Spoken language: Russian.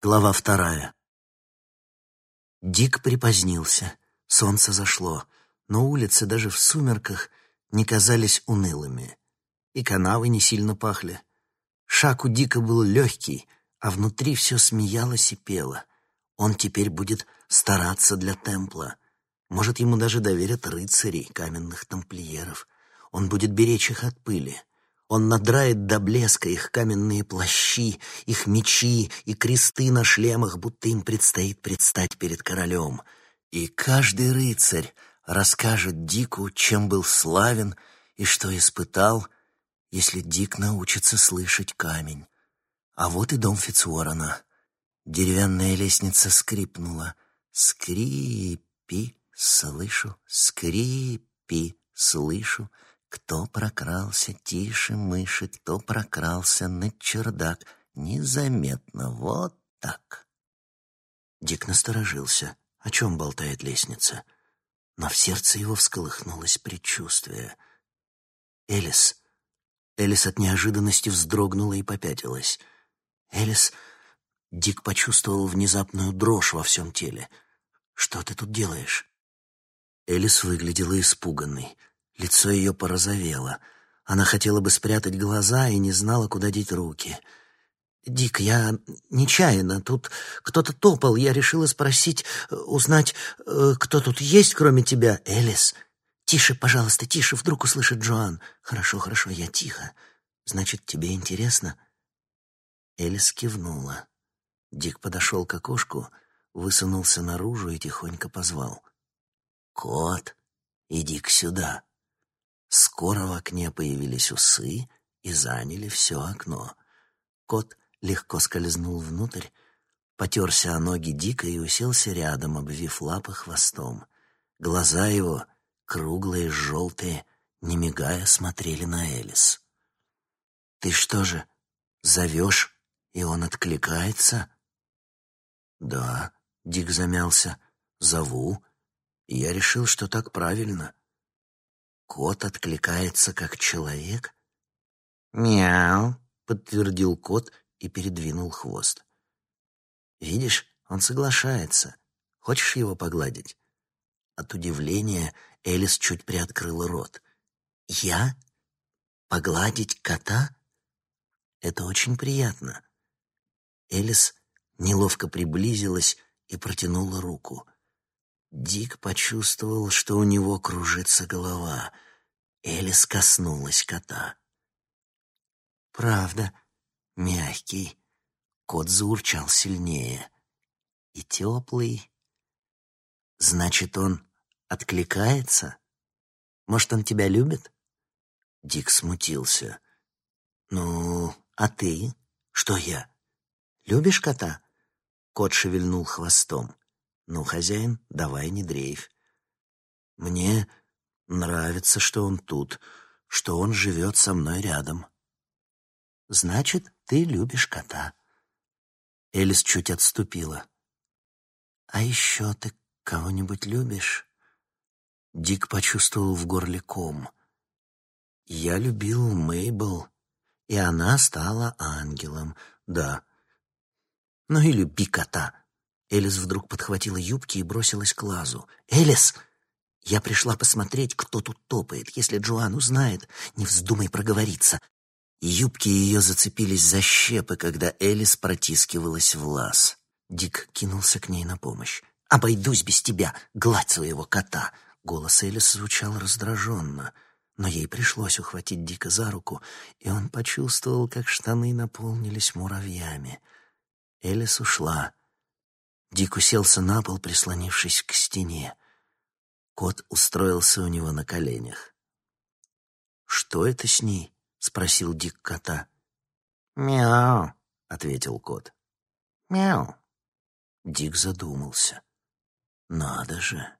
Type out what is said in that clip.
Глава вторая. Дик припозднился. Солнце зашло, но улицы даже в сумерках не казались унылыми. И канавы не сильно пахли. Шаг у Дика был легкий, а внутри все смеялось и пело. Он теперь будет стараться для темпла. Может, ему даже доверят рыцарей, каменных тамплиеров. Он будет беречь их от пыли. Он надрает до блеска их каменные плащи, их мечи и кресты на шлемах, будто им предстоит предстать перед королем. И каждый рыцарь расскажет Дику, чем был славен и что испытал, если Дик научится слышать камень. А вот и дом Фицуорона. Деревянная лестница скрипнула. Скрипи, слышу, скрипи, слышу. Кто прокрался тише мыши, кто прокрался на чердак, незаметно, вот так. Дик насторожился. О чем болтает лестница? Но в сердце его всколыхнулось предчувствие. Элис. Элис от неожиданности вздрогнула и попятилась. Элис... Дик почувствовал внезапную дрожь во всем теле. «Что ты тут делаешь?» Элис выглядела испуганной. Лицо ее порозовело. Она хотела бы спрятать глаза и не знала, куда деть руки. «Дик, я нечаянно. Тут кто-то топал. Я решила спросить, узнать, э, кто тут есть, кроме тебя. Элис, тише, пожалуйста, тише. Вдруг услышит Джоан. Хорошо, хорошо, я тихо. Значит, тебе интересно?» Элис кивнула. Дик подошел к окошку, высунулся наружу и тихонько позвал. «Кот, иди-ка сюда». Скоро в окне появились усы и заняли все окно. Кот легко скользнул внутрь, потерся о ноги дико и уселся рядом, обвив лапы хвостом. Глаза его, круглые, желтые, не мигая, смотрели на Элис. «Ты что же, зовешь, и он откликается?» «Да», — Дик замялся, — «зову, я решил, что так правильно». Кот откликается как человек? «Мяу», — подтвердил кот и передвинул хвост. «Видишь, он соглашается. Хочешь его погладить?» От удивления Элис чуть приоткрыла рот. «Я? Погладить кота? Это очень приятно». Элис неловко приблизилась и протянула руку — Дик почувствовал, что у него кружится голова. Элис коснулась кота. «Правда, мягкий». Кот заурчал сильнее. «И теплый». «Значит, он откликается? Может, он тебя любит?» Дик смутился. «Ну, а ты? Что я? Любишь кота?» Кот шевельнул хвостом. «Ну, хозяин, давай не дрейфь. Мне нравится, что он тут, что он живет со мной рядом». «Значит, ты любишь кота». Элис чуть отступила. «А еще ты кого-нибудь любишь?» Дик почувствовал в горле ком. «Я любил Мейбл, и она стала ангелом, да. Ну и люби кота». Элис вдруг подхватила юбки и бросилась к лазу. «Элис!» «Я пришла посмотреть, кто тут топает. Если Джоан узнает, не вздумай проговориться». Юбки ее зацепились за щепы, когда Элис протискивалась в лаз. Дик кинулся к ней на помощь. «Обойдусь без тебя! Гладь своего кота!» Голос Элис звучал раздраженно, но ей пришлось ухватить Дика за руку, и он почувствовал, как штаны наполнились муравьями. Элис ушла, Дик уселся на пол, прислонившись к стене. Кот устроился у него на коленях. «Что это с ней?» — спросил Дик кота. «Мяу», — ответил кот. «Мяу». Дик задумался. «Надо же».